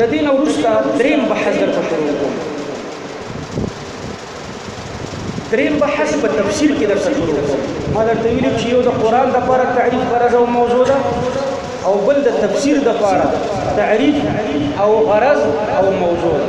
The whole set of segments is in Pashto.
د دې نه وروسته دریم بحث درته شروع کوم دریم بحث په تفسیر کې درته شروع کوم ما درته ویلي چې یو د قران د لپاره تعریف غرض او موضوع ده او بل د تفسیر د لپاره تعریف او غرض او موضوع ده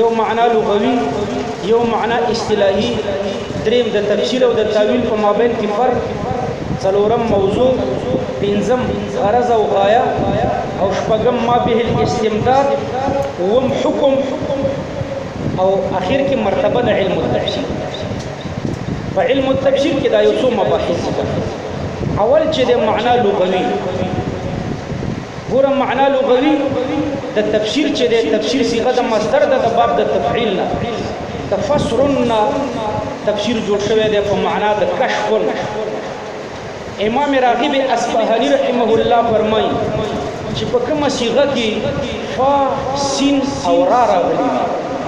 یو معنا لغوي یو معنا اصطلاحي دریم د تفسیر او د تاویل په مابین کې فرق څلورم موضوع پنځم غرض او غایه او شپږم ما به الاستمداد وم حکم او اخر کې مرتبه د علم التفسیر په علم التفسیر کې دا یو څو مباحث ذکر اول چې د معنا لغوي ګوره معنا لغوي د تفسیر چې دی تفسیر صيغه د مصدر ده د باب د تفعیل نه د فسر نه تفسیر جوړ شوی دی په معنا د کشف امام راغب اصفهاني رحمه الله فرمایي چې په کومه صيغه کې فا سین او را راغلي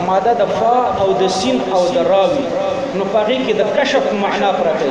ماده د فا او د سین او د راوي نو پغې کې د کشف معنا پرته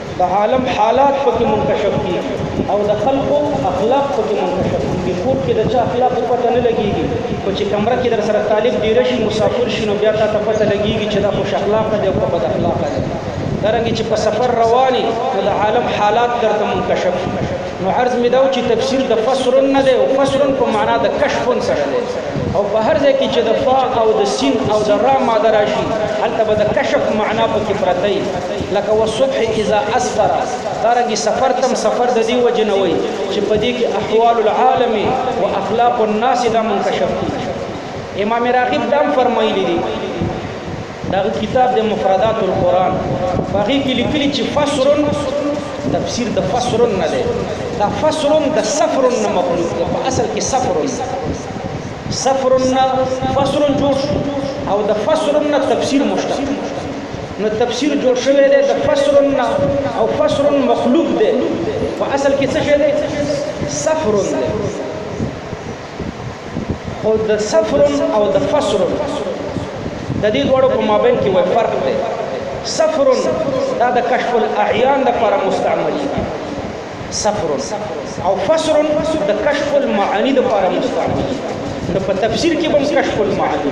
د عالم حالات پکې منکشف کیږي او د خلکو اخلاق پکې منکشف کیږي کور کې د چا اخلاق پته نه لګیږي خو چې کمره کې در سره طالب ډیر شي مسافر شي نو بیا تا ته پته لګیږي چې دا خوش اخلاق دی او بد اخلاق دی درنګ چې په سفر رواني نو د عالم حالات درته منکشف نو عرض مې دا چې تفسیر د فسر نه دی او فسر په معنا د کشف سره دی او په هر ځای کې چې د فا او د سین او د را ماده راشي هلته به د کشف معنا پکې پرته لکه والصبح اذا اسفر دارنګه سفر تم سفر د دې وجه نه وای چې په دې کې احوال العالم او اخلاق الناس دا منکشف کیږي امام راغب دام فرمایلی دی دا کتاب د مفردات القرآن باغی کې لیکلي چې فسر تفسیر د فسر نه دی دا فسر د سفر نه مخلوق دی په اصل کې سفر سفر نه فسر جوړ او د فسر نه تفسیر مشتق نو تفسیر جوړ شوی دی د فسر نه او فسر مخلوق دی په اصل کې څه شی دی سفر دی خو د سفر او د فسر د دې دوړو په مابین کې وای فرق دی سفر دا د کشف الاعیان لپاره مستعملي سفر او فسر د کشف المعانی لپاره مستعملي نو په تفسیر کې به کشف المعانی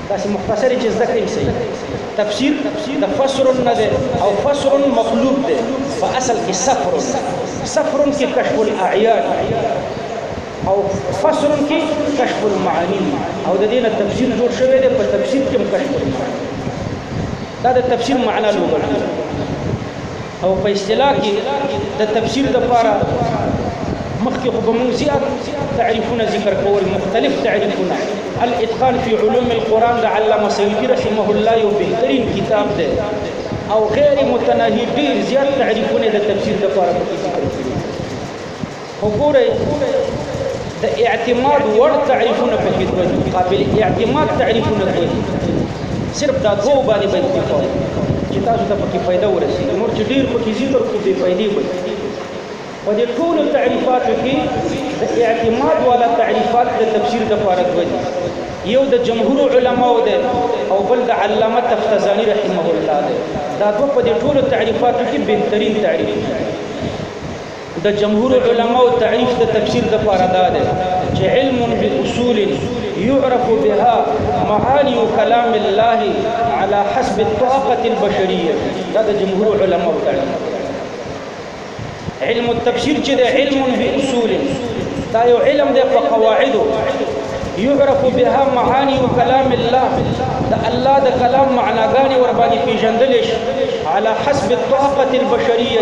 داسې مختصری چې زده کړئ شي تفسیر د فسر نه ده او فسر مقلوب ده په اصل کې سفر سفر کې کشف الاعیان او فسر کې کشف المعانی او د دې نه تفسیر جوړ شوی دی په تفسیر کې کشف المعانی دا د تفسیر معنا لوګل او په اصطلاح کې د تفسیر لپاره مخکې خو به موږ زیات تعریفونه ذکر کول مختلف تعریفونه الاتقان فی علوم القرآن د علامه سیوطي رحمه الله یو بهترین کتاب دی او غیر متناهي ډیر زیات تعریفونه د تفسیر لپاره پکې ذکر کړي خو ګورئ د اعتماد وړ تعریفونه پکې دوه دي قابل اعتماد تعریفونه دوه دي صرف دا دوه باندې به اکتفا چې تاسو ته پکې فائدہ ورسیږي نور چې ډیر پکې ذکر کو به فائدې وي په دې ټول تعریفاتو کې د اعتماد والا تعریفات د تفسیر د لپاره دوه دي یو د جمهور علماو ده او بل د علامه تفتزانی رحمه الله ده دا دوه په دې ټول تعریفاتو کې بهترین تعریف دي د جمهور علماو تعریف د تفسیر د پاره دا دی چې علم باصول يعرف بها معالي كلام الله على حسب الطاقه البشريه دا د جمهور علماو تعریف علم التفسیر چې د علم باصول دا یو علم دی په قواعدو يعرف بها معاني كلام الله دا الله دا کلام معناګانې ور باندې پیژندل شي على حسب الطاقه البشريه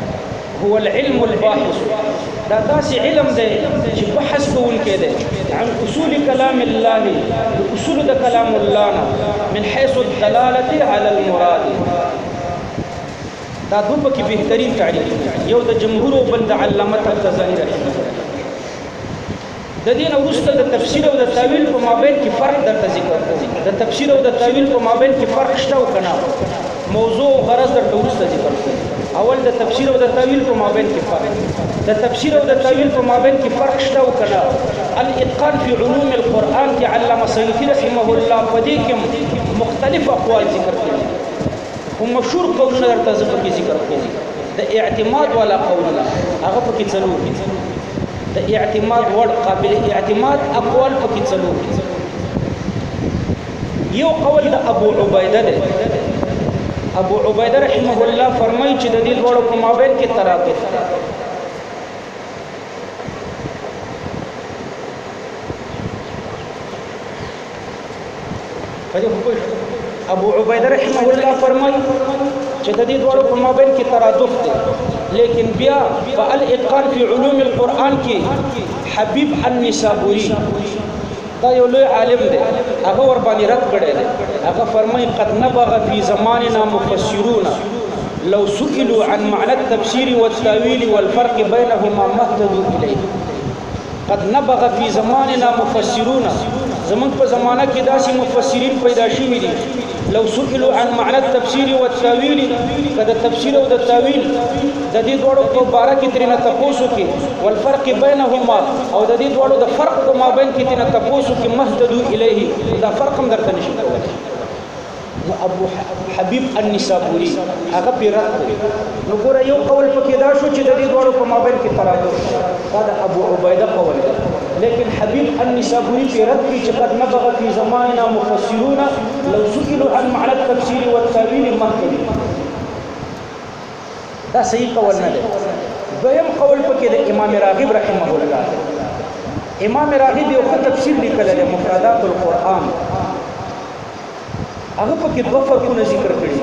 هو العلم الباحث دا داسې علم دی چې بحث کوونکی دی عن اصول کلام الله د اصول د کلام الله نه من حيث الدلاله على المراد دا دوه پکې بهترین تعریف یو د جمهور او بل د علامه تبتزانی رحمه الله ددې نه وروسته د تفسیر او د تاویل په مابین کې فرق درته ذکر کوم د تفسیر او د تاویل په مابین کې فرق شته او کنه موضوع او غرض درته وروسته ذکر کوم اول د تفسیر او د تاویل په مابین کې فرق د تفسیر او د تاویل په مابین کې فرق شته او کنه الاتقان فی علوم القرآن کې علامه سیوطی رحمه الله په دې کې مختلف اقوال ذکر کړي خو مشهور قولونه درته زه پکې ذکر کوم د اعتماد والا قولونه هغه پکې څلور دي د اعتماد وړ قابل اعتماد اقوال پکې څلور دي یو قول د ابو عبیده ده ابو عبیده رحمه الله فرمایي چې د دې ډول په مابین کې ترابط پدې خو پوه ابو عبیده رحمه الله فرمایي چې د دې دوړو په مابین کې ترادف دی لیکن بیا په الاتقان فی علوم القرآن کې حبیب النسابوری دا یو لوی عالم دی هغه ور باندې رد کړی دی هغه فرمایي قد نبغ فی زماننا مفسرون لو سئلوا عن معنى التفسير والتاويل والفرق بينهما ما اهتدوا اليه قد نبغ فی زماننا مفسرون زمون په زمانہ کې داسې مفسرین پیدا شوي دي لو سئلوا عن معنى التفسير والتاويل کدا تفسیر او د تاویل د دې دوړو په باره کې ترنه تاسو کې والفرق بينهما او د دې دوړو د فرق په مابین کې ترنه تاسو کې مهددو الیه دا فرق هم درته نشي کولای نو ابو حبیب النسابوری هغه پی رد کړی نو ګور یو قول پکې دا شو چې د دې دوړو په مابین کې تراجم دا د ابو عبیده قول دی لیکن حبیب النسابوری پی رد کړی چې قد نبغ فی زماننا مفسرون لو سئلوا عن معنى التفسير والتاويل ما کوي دا صحیح قول نه دی دویم قول پکې د امام راغب رحمه الله امام راغب یو ښه تفسیر لیکلی دی مفردات القرآن هغه پکې دوه فرقونه ذکر کړي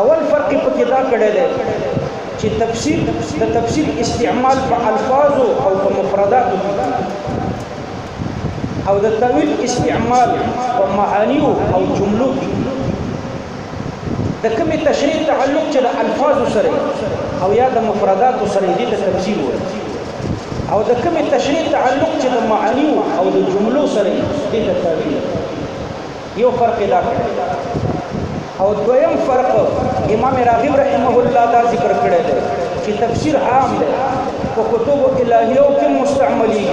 اول فرق پکې دا کړی دی چې تفسیر د تفسیر استعمال په الفاظ او په مفردات او د تعویل استعمال په معانی او جملو کې د کومې تشریح تعلق چې د الفاظو سره او یا د مفرداتو سره دې ته تفسیر وایي او د کومې تشریح تعلق چې د معنی او د جملو سره دې ته تاویل یو فرق دا کړی او دویم فرق امام راغب رحمه الله دا ذکر کړی دی چې تفسیر عام دی په کتب الهیو کې مستعملي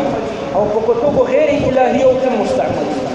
او په کتب غیر الهیو کې مستعملي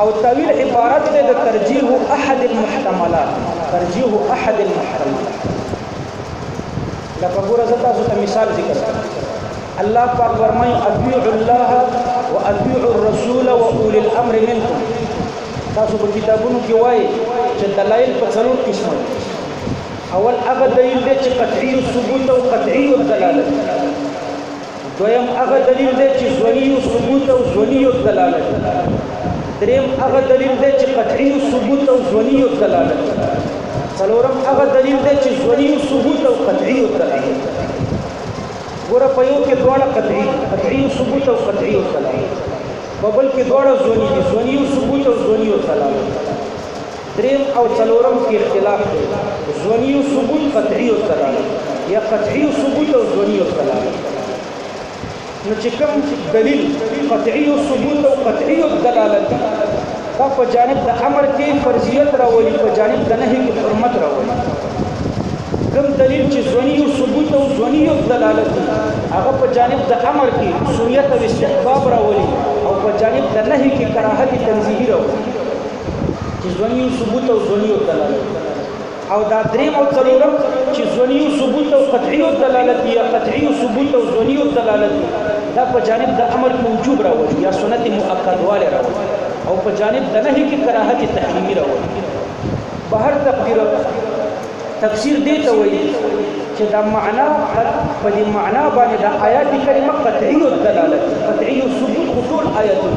او تاویل عبارت دی د ترجیح احد المحتملات ترجیح احد المحتملات لکه ګوره زه تاسو ته مثال ذکر کوم الله پاک فرمایي اطیعوا الله واطیعوا الرسول واولي الامر منکم تاسو په کتابونو کې وایي چې دلایل په څلور قسمه دي اول هغه دلیل دی چې قطعي الثبوت او قطعي الدلاله دویم هغه دلیل دی چې ځونی او ثبوت او ځونی او دلالت دریم هغه دلیل دی چې قطعی او ثبوت او ځونی او دلالت څلورم هغه دلیل دی چې ځونی او ثبوت او قطعی او دلالت ګور په یو کې دواړه قطعی قطعی او ثبوت او قطعی او دلالت په بل کې دواړه ځونی دي ځونی او ثبوت او ځونی او دلالت دریم او څلورم کی اختلاف دی ځونی الثبوت قطعی الدلاله یا قطعی الثبوت او ځونی الدلاله نو چې کوم دلیل قطعی الثبوت او قطعی الدلاله دی دا په جانب د امر کې فرضیت راولي په جانب د نهي کې حرمت راولي کوم دلیل چې ځونی او ثبوت او ځونی او دلالت دي هغه په جانب د امر کې سنیت او استحباب راولي او په جانب د نهي کې کراهت تنزیهي راولي چې ځونی او ثبوت او ځونی او دلالت او دا دریم او څلورم چې ځونی او ثبوت او قطعی او دلالت یا قطعی او ثبوت او ځونی او دلالت دا په جانب د امر کې وجوب راوړي یا سنت مؤکد والے راوړي او په جانب د نهي کې کراهت تحریمی راوړي بهر تقدیر تفسیر دی ته وایي چې دا معنا په دې معنا باندې د آیات کریمه قطعی او دلالت قطعی او ثبوت خو ټول آیاتونه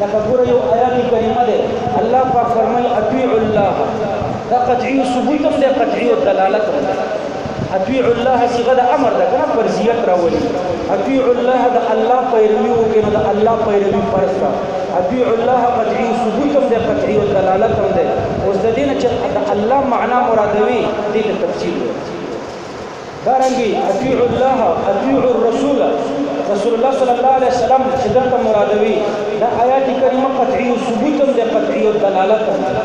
لکه ګوره یو آیات کریمه ده الله پاک فرمای اطیع الله دا قطعی ثبوت هم ده قطعی او دلالت هم ده اطیع الله صيغه د امر ده کنه فرضیت راولي اطیع الله د الله پیروي وکړي نو د الله پیروي فرض ده اطیع الله قطعی ثبوت هم ده قطعی او دلالت هم ده اوس د دې نه چې د الله معنا مرادوي دې ته تفصیل وایي دارنګه اطیعوا الله اطیعوا الرسول رسول الله صلی الله علیه وسلم چې دلته مرادوي دا آیات کریمه قطعی او ثبوت هم دی قطعی او دلالت هم دی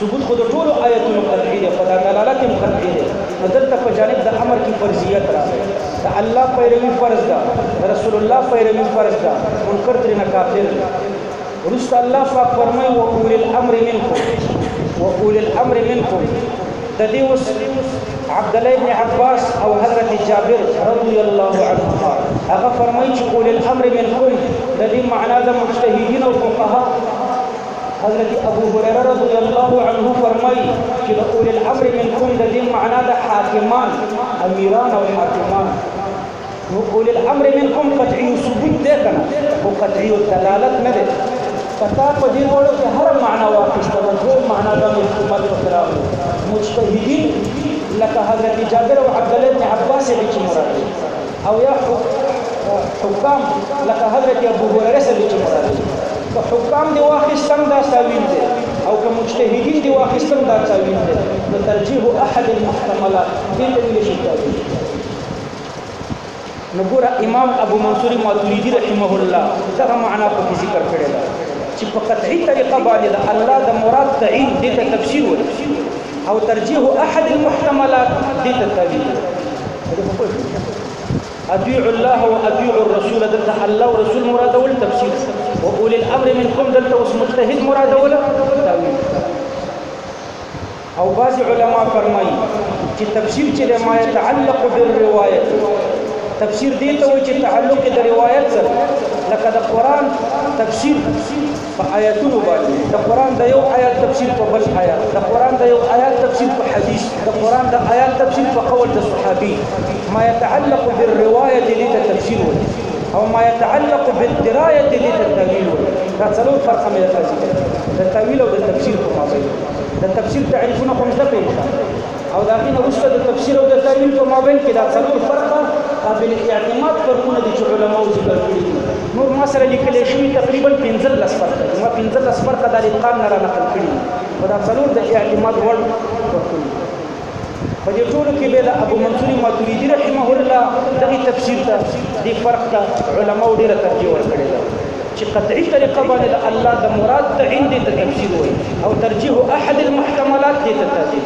ثبوت خو د ټولو آیاتونو قطعی دی خو دا دلالت هم قطعی دی نو دلته په جانب د امر کې فرضیت راغلی د الله پیروي فرض ده رسول الله پیروي فرض ده منکر ترې نه کافر دی وروسته الله پاک فرمایي و اول الامر منکم و اول الامر منکم د دې اوس عبد الله ابن عباس او حضرت جابر رضی الله عنهما هغه فرمایي چې اول الامر منکم د دې معنا د مجتهدین او فقها حضرت ابو هريره رضی الله عنه فرمایي چې د اول الامر منکم د دې معنا د حاکمان امیران او حاکمان نو اولی الامر منکم قطعی ثبوت دی کنه خو قطعی الدلالت نه دی کتا په دې دوړو کې هر معنا واخیسته نو دوه معناګانې احتمال پکې راغلي مجتهدین لکه حضرت جابر او عبد الله بن عباس یې چې مراد دی او یا حکام لکه حضرت ابو هريره سره چې مراد دی که حکام دی واخیستم دا تاویل دی او که مجتهدین دی واخیستم دا تاویل دی نو ترجیح احد المحتملات دې ته ویل شي تاویل نو ګور امام ابو منصور ماتریدی رحمه الله دغه معنا په ذکر کړی دا چې په قطعي طریقه باندې د الله د مراد تعین د ته تفسیر وایي او ترجیح احد المحتملات د ته تعین اطیع الله او اطیع الرسول دلته الله او رسول مراد ول تفسیر او اول الامر منکم دلته اوس مجتهد مراد ول تعین او بعض علما فرمایي چې تفسیر چې ما يتعلق بالروايه تفسیر دې ته وایي چې تعلق د روایت سره لکه د قران تفسیر په آیاتونو باندې د قران د یو آیات تفسیر په بل آیات د قران د یو آیات تفسیر په حدیث د قران د آیات تفسیر په قول د صحابي ما يتعلق بالروايه دې ته تفسیر وایي او ما يتعلق بالدرايه دې ته تاویل وایي دا څلور فرقه مې درته د تاویل او د تفسیر په مابین د تفسیر تعریفونه خو زده کړئ او دا غینه وروسته د تفسیر او د تعویل په مابین کې دا څلور فرقه قابل اعتماد فرقونه دي چې علماء ذکر کړي نور ما سره لیکل شوی تقریبا 15 فرقه ما 15 فرقه د الاتقان نه را نقل کړي او دا څلور د اعتماد وړ فرقونه په دې ټولو کې به د ابو منصور ماتوریدی رحمه الله دغه تفسیر ته د فرق ته علما ډیره ترجیح ورکړې ده چې قطعي طریقه باندې د الله د مراد ته عند ته تفسیر وایي او ترجیح احد المحتملات دې ته ترجیح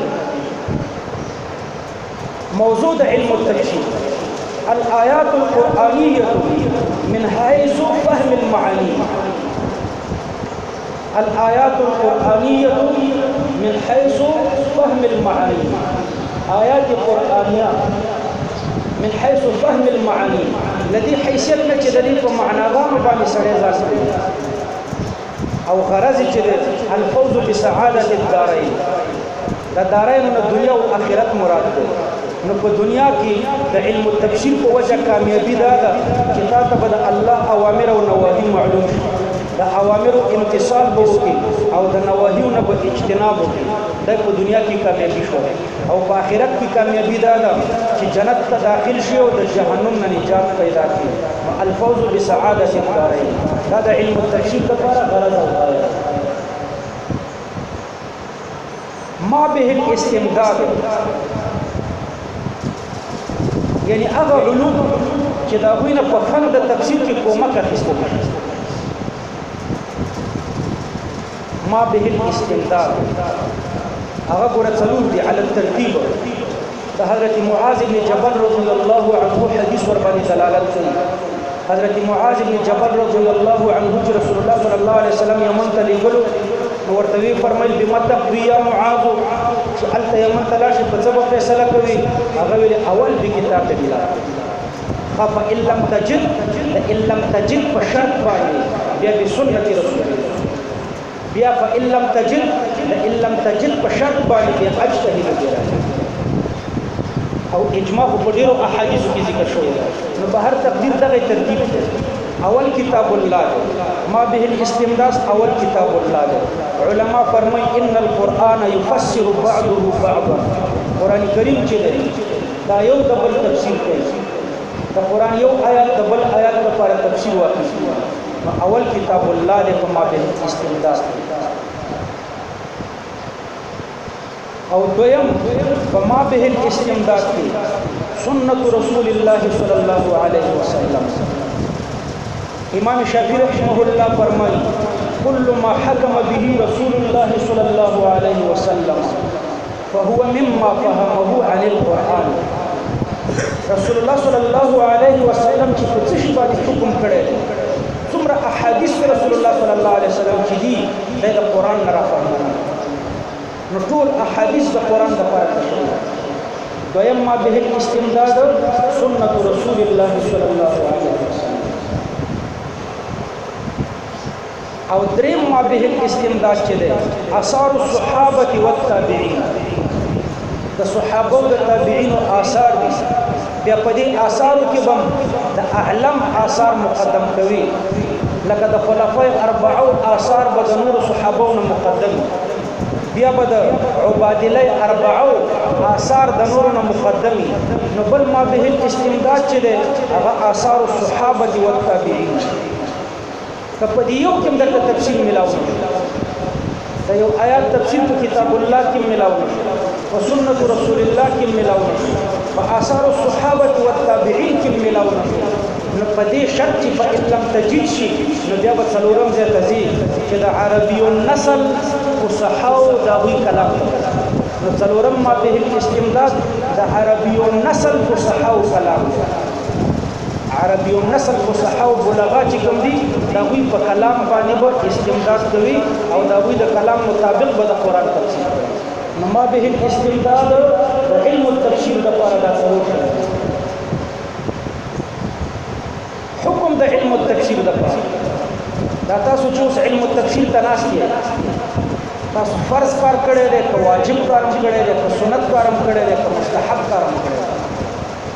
موضوع د علم التفسیر الآيات القرآنية من حيث فهم المعاني الآیات القرآنیه من حیث فهم المعانی آیات قرآنیه من حیث فهم المعانی لدی حیثیت نه چې د دې په معناګانو باندې سړی ځان کوي او غرض چې الفوز بسعاده الدارین د دارین د دنیا او آخرت مراد ده نو په دنیا کې د علم التفسیر په وجه کامیابی دا ده چې تا ته به د الله اوامر او نواهی معلوم شي د اوامرو امتثال به وکړي او د نواهیو نه به اجتناب وکړي دا په دنیا کې کامیابي شو او په آخرت کې کامیابي دا ده چې جنت ته داخل شي او د جهنم نه نجات پیدا کړي الفوز بسعاده الدارین دا د علم التفسیر لپاره غرض او غایه ما به الاستمداد یعنی هغه علوم چې دا غوی نه په فن د تفسیر کې کومک اخیستل ما به الاستمداد هغه ګوره څلور دی علی الترتیب د حضرت معاذ ابن جبل رضی الله عنه حدیث ور باندې دلالت کوي حضرت معاذ ابن جبل رضی الله عنه چې رسول الله صلی الله علیه وسلم یمن ته لېږلو نو ورته وی فرمایل بما تقضي یا معاذ چې الته یمن ته لاړ شي په څه به فیصله کوي هغه ویل اول به کتاب الله خف ان لم تجد ان لم تجد فشرط باندې بیا به سنت رسول الله بیا فإن لم تجد لئن لم تجد په شرط باندې بیا اجتهد دی راځي او اجماع په ډیرو احادیث کې ذکر شوی دی نو په هر تقدیر دغه ترتیب دی اول کتاب الله دی ما به الاستمداس اول کتاب الله دی علما فرمای ان القرآن يفسر بعضه بعضا قران کریم چې دی دا یو د بل تفسیر کوي د قران یو آیات د بل آیات لپاره تفسیر واقع نو اول کتاب الله دې په ما به استمداد او دویم په ما به استمداد کې سنت رسول الله صلی الله علیه وسلم امام شافعی رحمه الله فرمایي كل ما حكم به رسول الله صلى الله عليه وسلم فهو مما فهمه عن القرآن رسول الله صلی الله علیه وسلم چې په څه شي باندې حکم کړی څومره احادیث رسول الله صلی الله علیه وسلم چې دي دا د قرآن نه راغلي نو ټول احادیث د قرآن د پاره تشریح دویم ما به استمداد سنت رسول الله صلی الله علیه وسلم او دریم ما به الاستمداد چې دی آثار الصحابه والتابعین د صحابه او د تابعینو آثار دي بیا په دې آثارو کې بم د اعلم آثار مقدم کوي لکه د خلفای اربعو آثار به د نور صحابو نه مقدم بیا به د عبادله اربعو آثار د نور نه مقدم نو بل ما به استمداد چې ده هغه آثار الصحابه والتابعین که په دې یو کې هم درته تفسیر ملاو نه شو د یو آیات تفسیر په کتاب الله کې ملاو نه شو په سنت رسول الله کې ملاو نه شو په آثار الصحابه او التابعین کې ملاو نه شو نو په دې شرط چې په علم تجدید شي نو بیا به څلورم ځای ته ځي چې د عربي النسل فصحاو د هغوی کلام نو څلورم ما به الاستمداد د عربي النسل فصحاو کلام عربي او نسل فصحا او بلغا چې کوم دي دا وی په کلام باندې به استمداد کوي او دا وی د کلام مطابق به د قران تفسیر کوي نو ما به استمداد د علم التفسیر لپاره دا کوو حکم د علم التفسیر لپاره دا تاسو چې اوس علم التفسیر تناسب تاسو فرض کار کړی دی که واجب کار کړی دی که سنت کار کړی دی که مستحب کار کړی دی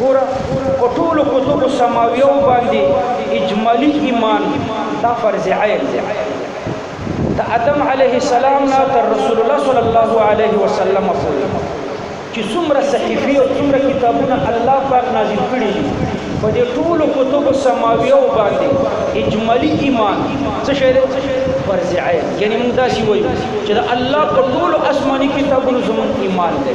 ګوره په ټولو کتب سماویو باندې اجمالی ایمان دا فرض عین دی د ادم علیه السلام نه تر رسول الله صلی الله علیه وسلم پورې چې څومره صحیفې او څومره کتابونه الله پاک نازل کړي دي په دې ټولو کتب سماویو باندې اجمالی ایمان څه شی دی فرض عین یعنی موږ داسې وایو چې د الله په ټولو آسماني کتابونو زموږ ایمان دی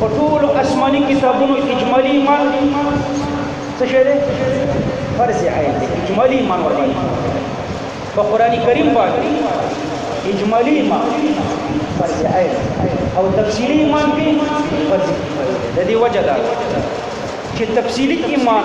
په ټولو آسماني کتابونو اجمالي ایمان څه شی دی فرض عین دی اجمالي ایمان ورباندې په قران کریم باندې اجمالي ایمان فرض عین او تفصیلی ایمان کې فرض کفایه د دې وجه دا چې تفصیلی ایمان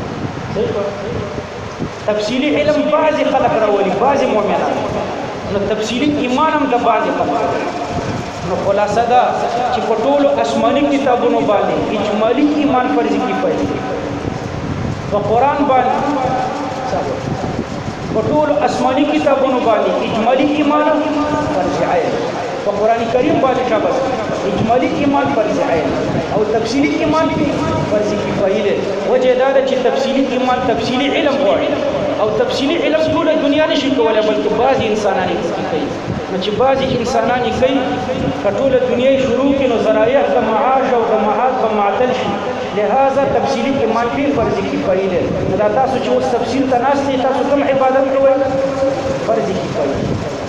تفصیلی علم بعض خلق راولی بعض مؤمنان نو تفصیلی ایمان هم د بعض خلق نو خلاصه دا چې په ټولو آسماني کتابونو باندې اجمالی ایمان فرض کیفایي دی په قران باندې په ټولو آسماني کتابونو باندې اجمالی ایمان فرض عین په قران کریم باندې شاباس اجمالی ایمان فرض عین او تفصیلی ایمان فرض کفایه دی وجه دا ده چې تفصیلی ایمان تفصیلی علم غواړي او تفصیلی علم ټول دنیا نشي کولای بلکې بعضی انسانان یې پکې کوي نو چې بعضی انسانان یې کوي که ټوله دنیا یې شروع کړي نو ذرایع د معاش او د معاد به معطل شي لہذا تفصیلی ایمان ډېر فرض کفایي دی نو دا تاسو چې اوس تفصیل ته ناست تاسو کوم عبادت کوئ فرض کفایي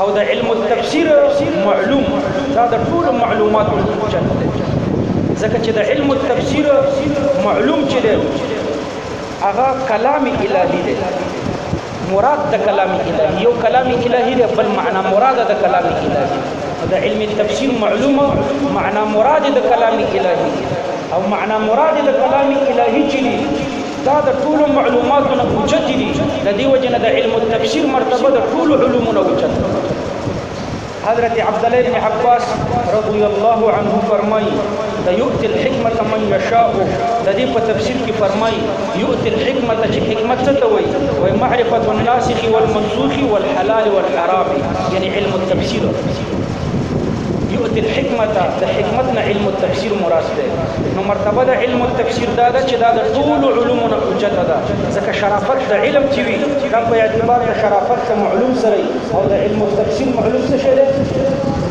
او د علم التفسیر معلوم دا د ټول معلوماتو حجت دی ځکه چې د علم التفسیر معلوم چې دی هغه کلام الهی دی مراد د کلام الهی یو کلام الهی دی بل معنا مراد د کلام الهی د علم التفسیر معلوم معنا مراد د کلام الهی او معنا مراد د کلام الهی چې دا د ټولو معلوماتو نه اوچت دي د دې وجه نه د علم التفسیر مرتبه د ټولو علومو نه اوچت حضرت عبد الله بن عباس رضی الله عنه فرمایي د یؤت الحکمت من یشاء د دې په تفسیر کې فرمایي یؤت الحکمت چې حکمت څه ته وایي وایي معرفت الناسخ والمنسوخ والحلال والحرام یعنی علم التفسیر یؤتی الحکمت د حکمت نه علم التفسیر مراد ده نو مرتبه د علم التفسیر دا ده چې دا د ټول علوم نه اوچته ده ځکه شرافت د علم چې وي دا په اعتبار د شرافت د معلوم سره او د علم التفسیر معلوم څه شی ده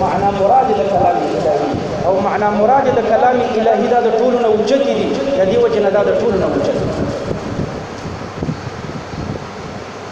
معنا مراد د کلام الهی او معنا مراد د کلام الهی دا د ټول نه اوچته دي د دې وجه نه دا د ټول نه اوچته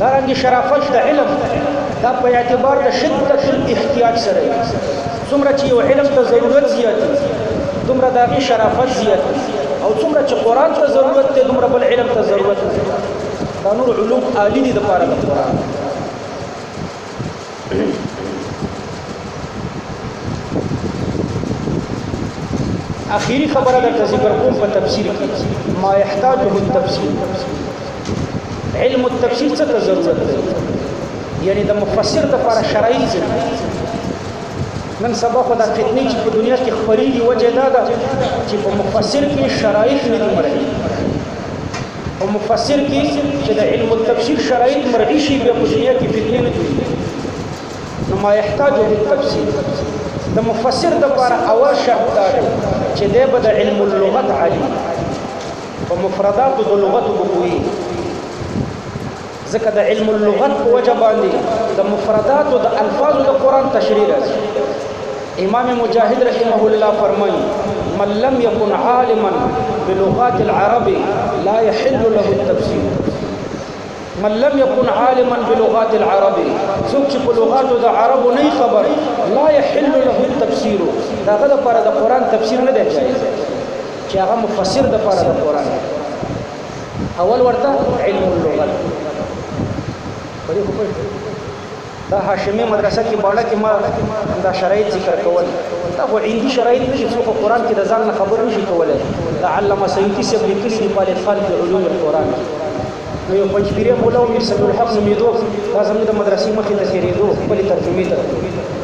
دارنګ شرافش د علم دا په اعتبار د شدت الاحتیاج سره څومره چې یو علم ته ضرورت زیات دومره د هغې شرافت زیات او څومره چې قرآن ته ضرورت دی دومره بل علم ته ضرورت دی دا نور علوم عالي دي دپاره د قرآن اخیری خبره درته ذکر کوم په تفسیر کې ما يحتاجه التفسیر علم التفسیر څه ته ضرورت دی یعنی د مفسر د لپاره شرایط څه نن سبا خو دا فتنې چې په دنیا کې خوريږي وجه دا ده چې په مفسر کې شرایط نه دي مرغلي او مفسر کی چې د علم التفسیر شرایط مرعی شي بیا په دنیا کې فتنې نه جوړي نو ما يحتاج للتفسیر د مفسر د لپاره اول شرط دا دی چې دی به د علم اللغت عالم په مفردات د لغت وګوي ځکه د علم اللغت په وجه باندې د مفرداتو د الفاظو د قرآن تشریح راځي امام مجاهد رحمه الله فرمایي من لم يكن عالما بلغات العرب لا يحل له التفسير من لم يكن عالما بلغات العرب څوک چې په لغاتو د عربو نه خبر لا يحل له التفسير دا غل لپاره د قران تفسیر نه دی جایز چې هغه مفسر د لپاره د قران اول ورته علم اللغت په دې خو پوه دا هاشمي مدرسه کې باړه کې ما دا شرایط ذکر کول دا خو عندي شرایط دي چې په قران کې د ځان نه خبر نشي کولای دا علامه سیوطي سیب لیکلي دي په الاتقان کې علوم القرآن کې نو یو پنځپیری مولا او میر سمیع الحق نومېدو دا زموږ د مدرسې مخې ته تېرېدو خپلې ترجمې ته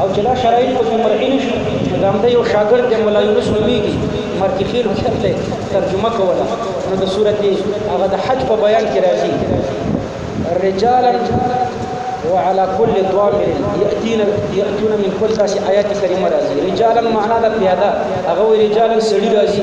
او چې دا شرایط په کې مرعي نه شي نو د همده یو شاګرد دی ملا یونس نومېږي مرکې خېلو کې هلته ترجمه کوله نو د صورت هغه د حج په بیان کې راځي رجالا وعلى كل ضامر ياتينا ياتون من كل داس آيات كريمه رازي رجالا معنا دا پیاده هغه رجالا سړي رازي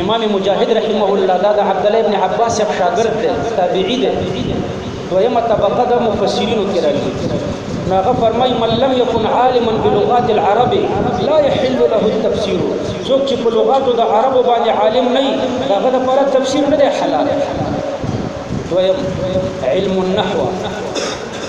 امام مجاهد رحمه الله دا د عبد الله ابن عباس صاحب شاګرد دی تابعی دی دویمه طبقه د مفسرینو کې راځي نو هغه فرمایي من لم يكن عالما بلغات العرب لا يحل له التفسير څوک چې په لغاتو د عربو باندې عالم نه وي هغه لپاره تفسیر نه دی حلال دویم علم النحو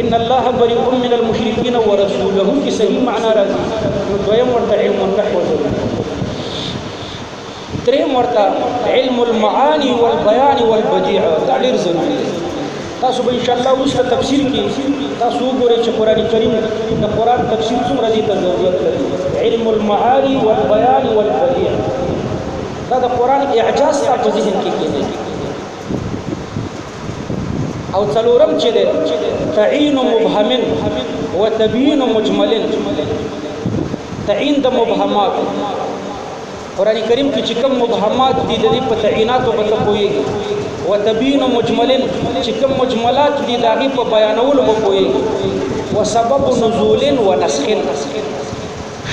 ان الله بريء من المشركين ورسوله کې صحیح معنا راځي نو دویم ورته علم النحو ضروري دریم ورته علم المعاني والبيان والبديع دا ډیر ضروري دی تاسو به ان شاء الله اوس تفسیر کې تاسو وګورئ چې قران کریم د قران تفسیر څومره دي ته ضرورت لري علم المعاني والبيان والبديع دا د قران اعجاز تاسو ذهن کې کېږي او څلورم چې ده تعین مبهم و تبیین مجمل تعین د مبهمات قران کریم کې چې کوم مبهمات دي د دې په تعیناتو به ته پوهیږي و تبیین مجمل چې کوم مجملات دي د هغې په بیانولو به پوهیږي و سبب نزول و نسخ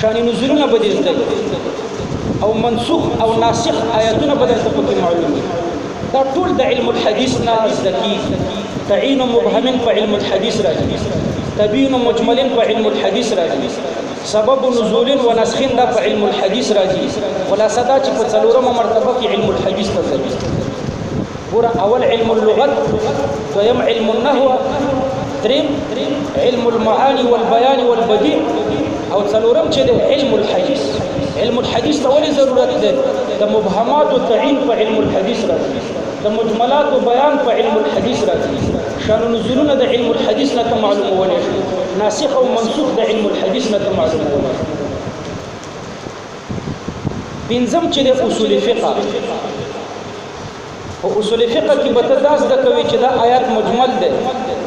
شان نزولونه به دې زده او منسوخ او ناسخ آیاتونه به درته پکې معلوم وي دا ټول د علم الحدیث نه زده کیږي تعین مبهمن په علم الحدیث راځي تبین مجملن په علم الحدیث راځي سبب نزول و نسخ دا په علم الحدیث راځي خلاصه دا چې په څلورمه مرتبه کې علم الحدیث ته ځي ګور اول علم اللغت دویم علم النحو دریم علم المعانی والبیان والبدیع او څلورم چې دی علم الحدیث علم الحدیث ته ولې ضرورت دی د مبهمات او تعین په علم الحدیث راځي د مجملات او بیان په علم الحدیث راځي شان نزولونه د علم الحدیث نه ته معلومونه شي ناسخ او منسوخ د علم الحدیث نه ته معلومونه شي پنځم چې د اصول فقه په اصول فقه کې به ته دا زده کوي چې دا آیات مجمل دی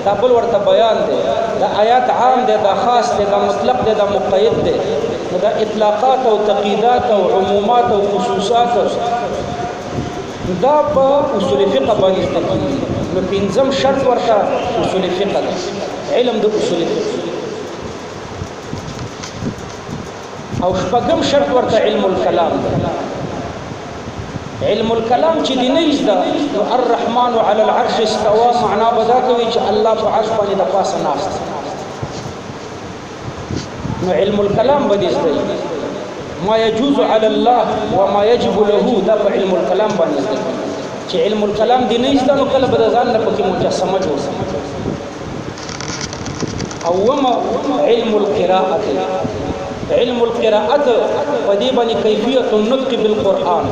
دا بل ورته بیان دی دا آیات عام دی دا خاص دی دا مطلق دی دا مقید دی نو دا اطلاقات او تقییدات او عمومات او خصوصات دا په اصول فقه باندې زده کیږي نو پنځم شرط ورته اصول فقه دی علم د اصول فقه او شپږم شرط ورته علم الکلام ده علم الکلام چې دی نه زده نو الرحمن علی العرش استوا معنا به دا کوي چې الله په عرش باندې د پاسه ناست نو علم الکلام به دې زده ما يجوز على الله وما يجب له دا په علم الکلام باندې زده چې علم الکلام دی نه زده نو کله به ځان نه پکې مجسمه جوړ او وما علم القراءه علم القراءه په دې باندې کیفیت النطق بالقران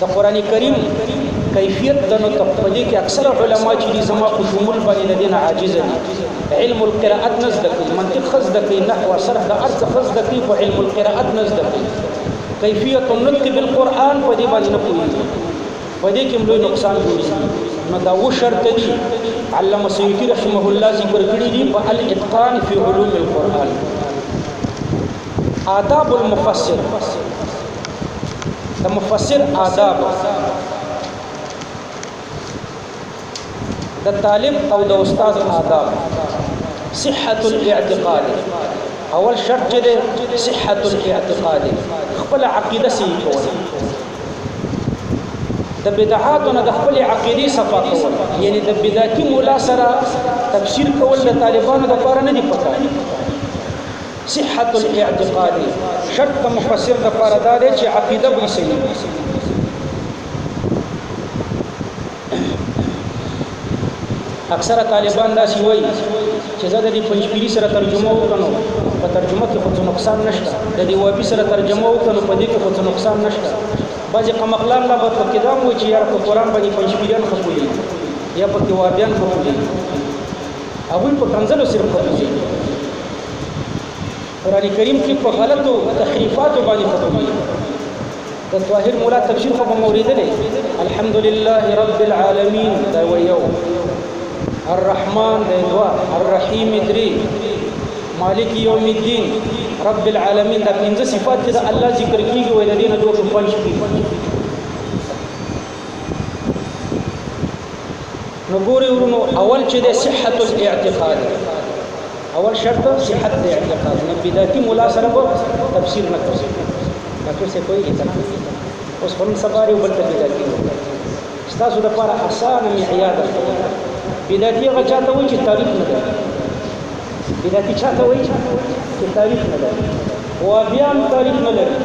د قران کریم کیفیت د نو تقدی کې اکثر علما چې دي زما په شمول باندې لدین عاجز دي علم القراءات نزد کوي منطق خزد کوي نحو صرف د ارز خزد کوي په علم القراءات نزد کوي کیفیت النطق بالقران په دې باندې نه پوهیږي په دې کې لوی نقصان جوړیږي نو دا و شرط دي علامه سیوطی رحمه الله ذکر کړی دی په الاتقان فی علوم القرآن آداب المفسر د مفسر آداب د طالب او د استاد آداب صحت الاعتقاد اول شرط چې دی صحت الاعتقاد خپل عقیده صحیح کول د بدعاتو نه د خپل عقیده صفا کول یعنی د بدعتي مولا سره تفسیر کول د طالبانو د پاره نه دی پکار صحت الاعتقاد شرط مفسر د پاره دا دی چې عقیده وي صحیح اکثره طالبان داسې وایي چې زه د دې پنځپیری سره ترجمه وکړم په ترجمه کې خو څه نقصان نشته د دې وابي سره ترجمه وکړم په دې کې خو څه نقصان نشته بعضې قمقلان لا به پکې دا وایي چې یاره په قرآن باندې پنځپیریان ښه پوهېږي یا پکې وابیان ښه پوهېږي هغوی په کنځلو صرف ښه پوهېږي قران کریم کی په غلطو تحریفاتو باندې خبرې د طاهر مولا تفسیر خو به موریدلې الحمدلله رب العالمین دا ویو الرحمن د دوا الرحیم درې مالک یوم الدین رب العالمین دا پنځه صفات چې د الله ذکر کیږي وای د دې نه جوړ شو پنځه نو ګوري ورونو اول چې د صحت الاعتقاد اول شرط صحت د اعتقاد نه بدعتي مولا سره به تفسیر نه کوي ډاکټر سه کوئی لیکل اوس پرون سباري بل ته بدعتي تاسو د لپاره اسانه معیار ده بدعتي هغه چاته وایي چې تعریف نه ده بدعتي چاته وایي چې تعریف نه ده او بیا هم تعریف نه لري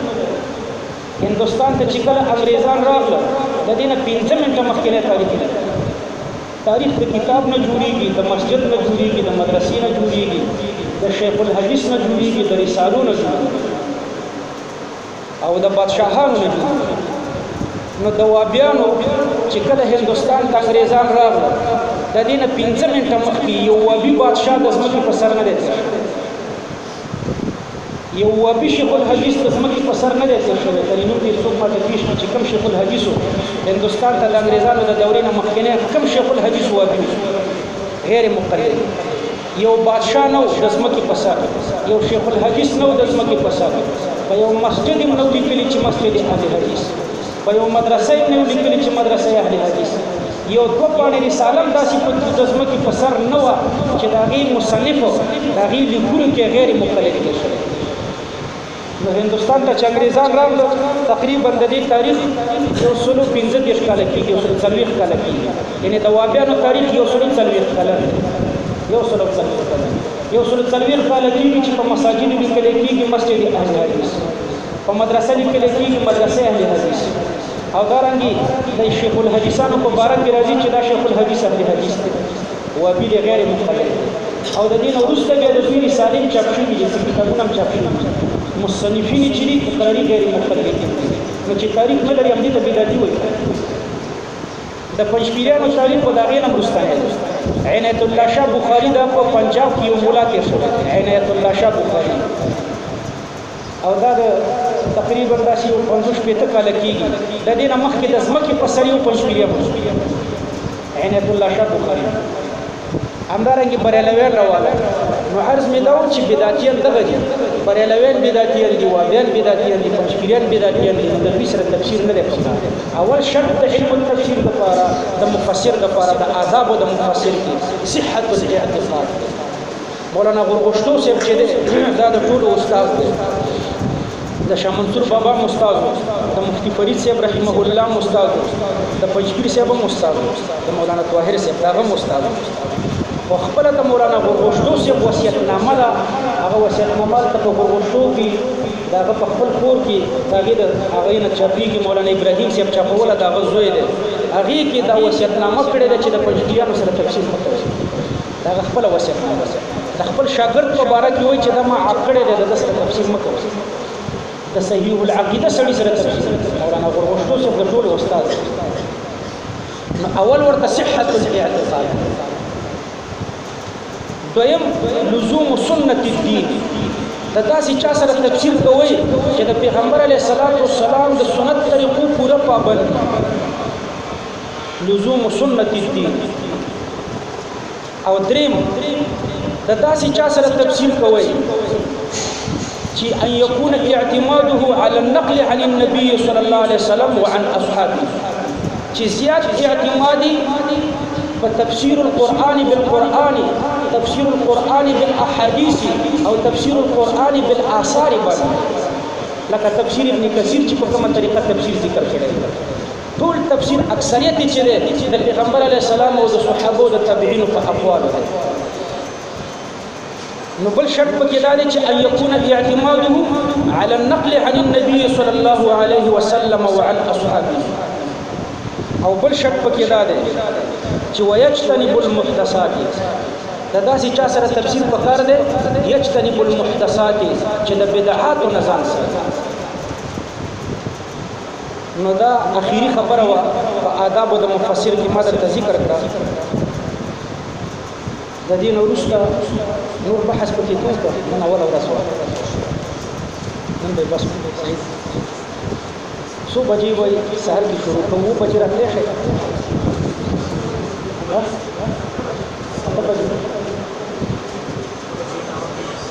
هندوستان ته چې کله انګریزان راغلل د دې نه پنځه منټه مخکینی تاریخ دی تاریخ د کتاب نه جوړیږي د مسجد نه جوړیږي د مدرسې نه جوړیږي د شیخ الحدیث نه جوړیږي د رسالو نه جوړیږي او د بادشاهانو نه جوړیږي نو د وابیانو چې کله هندستان ته انګریزان راغلل د دې نه پنځه منټه مخکې یو وابي بادشاه د ځمکې په سر نه دی تېر یو واپی شیخ الحدیث د ځمکې په سر نه دی تیر شوی ترې نوم یې څوک ماته پیش کړي چې کوم شیخ الحدیث و هندوستان ته د انګریزانو د دورې نه مخکینی کوم شیخ الحدیث واپی غیر مقلد یو بادشاه نه و د ځمکې په سر یو شیخ الحدیث نه و د ځمکې په سر په یو مسجد هم نه و لیکلي چې مسجد اهل حدیث په یوه مدرسه یې نه لیکلي چې مدرسه اهل حدیث یو دوه پاڼې رساله هم داسې په د ځمکې په سر نه وه چې د هغې مصنف د هغې لیکلو کې غیر مقلد کړی شوی نو هندوستان ته چې انګریزان راغلو تقریبا د دې تاریخ یو سلو پنځه دېرش کاله کېږي یو سلو څلوېښت کاله کېږي یعنې د وابیانو تاریخ یو سلو څلوېښت کاله دی یو سلو څلوېښت کاله یو سلو څلوېښت کاله کېږي چې په مساجدو لیکل کېږي مسجد اهل حدیث په مدرسه لیکل کیږي مدرسه اهل حدیث او دارنګي د شیخ الحدیثانو په باره کې راځي چې دا شیخ الحدیث اهل حدیث دی او ابي د غیر مختلف او د دین وروسته بیا د دوی رسالې چاپ شوې دي چې کتابونه هم چاپ شوي مصنفین چې دي تقراری غیر مختلف دي نو چې تاریخ نه لري هم دې ته بدعتي وایي د پنځپیرانو تاریخ په داغې نه وروسته عنایت الله شاه بخاری دا په پنجاب کې یو مولا تیر شوی عنایت الله شاه بخاری او دا د تقریبا داسې یو پنځوس شپېته کاله کېږي د دې نه مخکې د ځمکې په سر یو پنجپیریم عنایت الله شاه بخاري همدارنګه بریلویان راواله نو عرض مې دا و چې بدعتیان دغه دي بریلویان بدعتیان دي وابیان بدعتیان دي پنجپیریان بدعتیان دي د دوی سره تفسیر نه دی پکار اول شرط د علم التفسیر لپاره د مفسر لپاره د آدابو د مفسر کې صحت الاعتقاد مولانا غرغشتو صاحب چې دی دا د ټولو استاد دی د شاه منصور بابا استاد د مفتی فرید صاحب رحمه الله استاد د پنځپیر صاحب هم استاد د مولانا طاهر صاحب دا هم استاد او خپل د مولانا غرغشتو صاحب وصیت نامه ده هغه وصیت نامه ته په غرغشتو کې دا په خپل کور کې دا غي د هغه نه چاپی کې مولانا ابراهیم صاحب چاپوله دا غزوې ده هغه کې دا وصیت نامه کړې ده چې د پنځپیرانو سره تفصیل وکړي د هغه خپل وصیت نه دی د خپل شاګرد په باره کې وایي چې دا ما عاق کړی دی د ده سره تفسیر مه کوئ د صحیح العقیده سړي سره تفسیر مولانا غرغښتو صاحب د ټولو استاد نو اول ورته صحت الاعتقاد دویم لزوم سنت الدین د داسې چا سره تفسیر کوي چې د پیغمبر علیه السلام د سنت طریقو پوره پابند لزوم سنت الدين او دریم د داسې چا سره تفسیر کوي چې ان يكون اعتماده على النقل عن النبي صلى الله عليه وسلم وعن اصحابه چې زیات اعتمادي په تفسیر القرآن بالقرآن تفسیر القرآن بالاحاديث او تفسیر القرآن بالاثار باندې لکه تفسیر ابن کثیر چې په کومه طریقه تفسیر ذکر کړی ټول تفسیر اکثریت چې دی د پیغمبر علی السلام او د صحابه او د تابعین په اقوال دی نو بل شرط پکې دا دی چې ان یکون اعتماده علی النقل عن النبي صلی الله علیه وسلم وعن اصحابه او بل شرط پکې دا دی چې ويجتنب المحدثات دا داسې چا سره تفسیر پکار دی یجتنب المحدثات چې د بدعات نه ځان سره نو دا اخیری خبره وا په آداب د مفسر کې ما د ذکر کړه د دین ورسته نور بحث پکې کوو که نن اوله ورځ وه نن به بس صحیح څو بجې وایي سهار کې شروع کوو اووه بجې راتلی شئ اته بجې